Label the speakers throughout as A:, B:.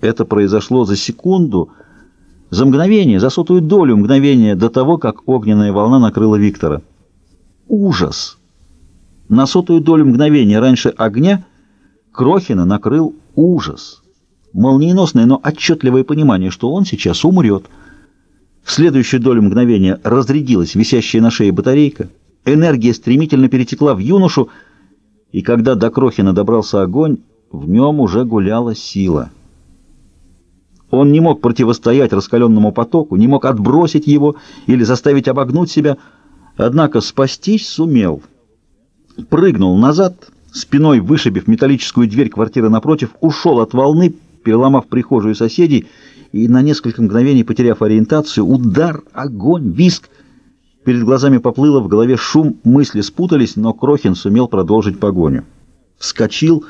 A: Это произошло за секунду, за мгновение, за сотую долю мгновения до того, как огненная волна накрыла Виктора. Ужас! На сотую долю мгновения раньше огня Крохина накрыл ужас. Молниеносное, но отчетливое понимание, что он сейчас умрет. В следующую долю мгновения разрядилась висящая на шее батарейка. Энергия стремительно перетекла в юношу, и когда до Крохина добрался огонь, в нем уже гуляла сила. Он не мог противостоять раскаленному потоку, не мог отбросить его или заставить обогнуть себя, однако спастись сумел. Прыгнул назад, спиной вышибив металлическую дверь квартиры напротив, ушел от волны, переломав прихожую соседей, и на несколько мгновений, потеряв ориентацию, удар, огонь, виск. Перед глазами поплыло, в голове шум, мысли спутались, но Крохин сумел продолжить погоню. Вскочил,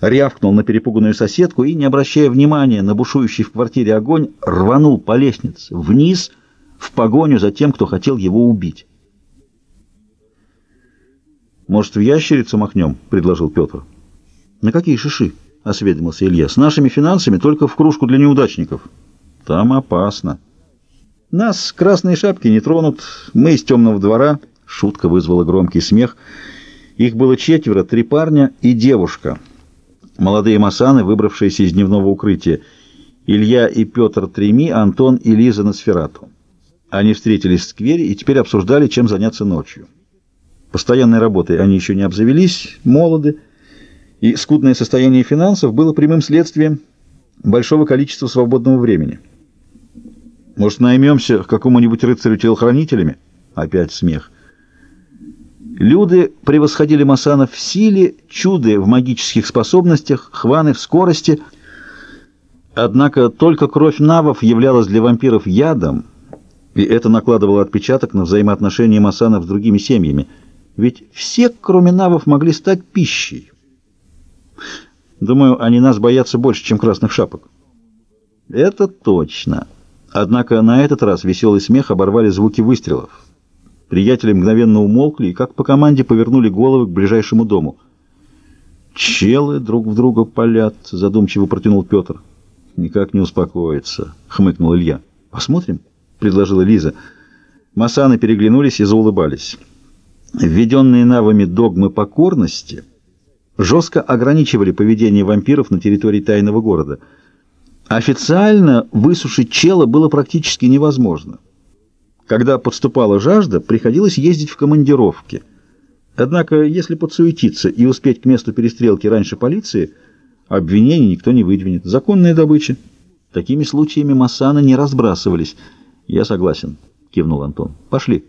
A: рявкнул на перепуганную соседку и, не обращая внимания на бушующий в квартире огонь, рванул по лестнице вниз в погоню за тем, кто хотел его убить. «Может, в ящерицу махнем?» — предложил Петр. «На какие шиши?» — осведомился Илья. «С нашими финансами только в кружку для неудачников. Там опасно». «Нас красные шапки не тронут. Мы из темного двора». Шутка вызвала громкий смех. Их было четверо, три парня и девушка. Молодые масаны, выбравшиеся из дневного укрытия. Илья и Петр Треми, Антон и Лиза Носферату. Они встретились в сквере и теперь обсуждали, чем заняться ночью. Постоянной работой они еще не обзавелись, молоды, и скудное состояние финансов было прямым следствием большого количества свободного времени. Может, наймемся к какому-нибудь рыцарю телохранителями? Опять смех. Люды превосходили масанов в силе, чуды в магических способностях, хваны в скорости. Однако только кровь навов являлась для вампиров ядом, и это накладывало отпечаток на взаимоотношения масанов с другими семьями – ведь все, кроме навов, могли стать пищей. Думаю, они нас боятся больше, чем красных шапок. Это точно. Однако на этот раз веселый смех оборвали звуки выстрелов. Приятели мгновенно умолкли и, как по команде, повернули головы к ближайшему дому. «Челы друг в друга палят», — задумчиво протянул Петр. «Никак не успокоится», — хмыкнул Илья. «Посмотрим», — предложила Лиза. Масаны переглянулись и заулыбались. Введенные навами догмы покорности жестко ограничивали поведение вампиров на территории тайного города. Официально высушить чела было практически невозможно. Когда подступала жажда, приходилось ездить в командировки. Однако, если подсуетиться и успеть к месту перестрелки раньше полиции, обвинений никто не выдвинет. Законная добыча. Такими случаями Массана не разбрасывались. «Я согласен», — кивнул Антон. «Пошли».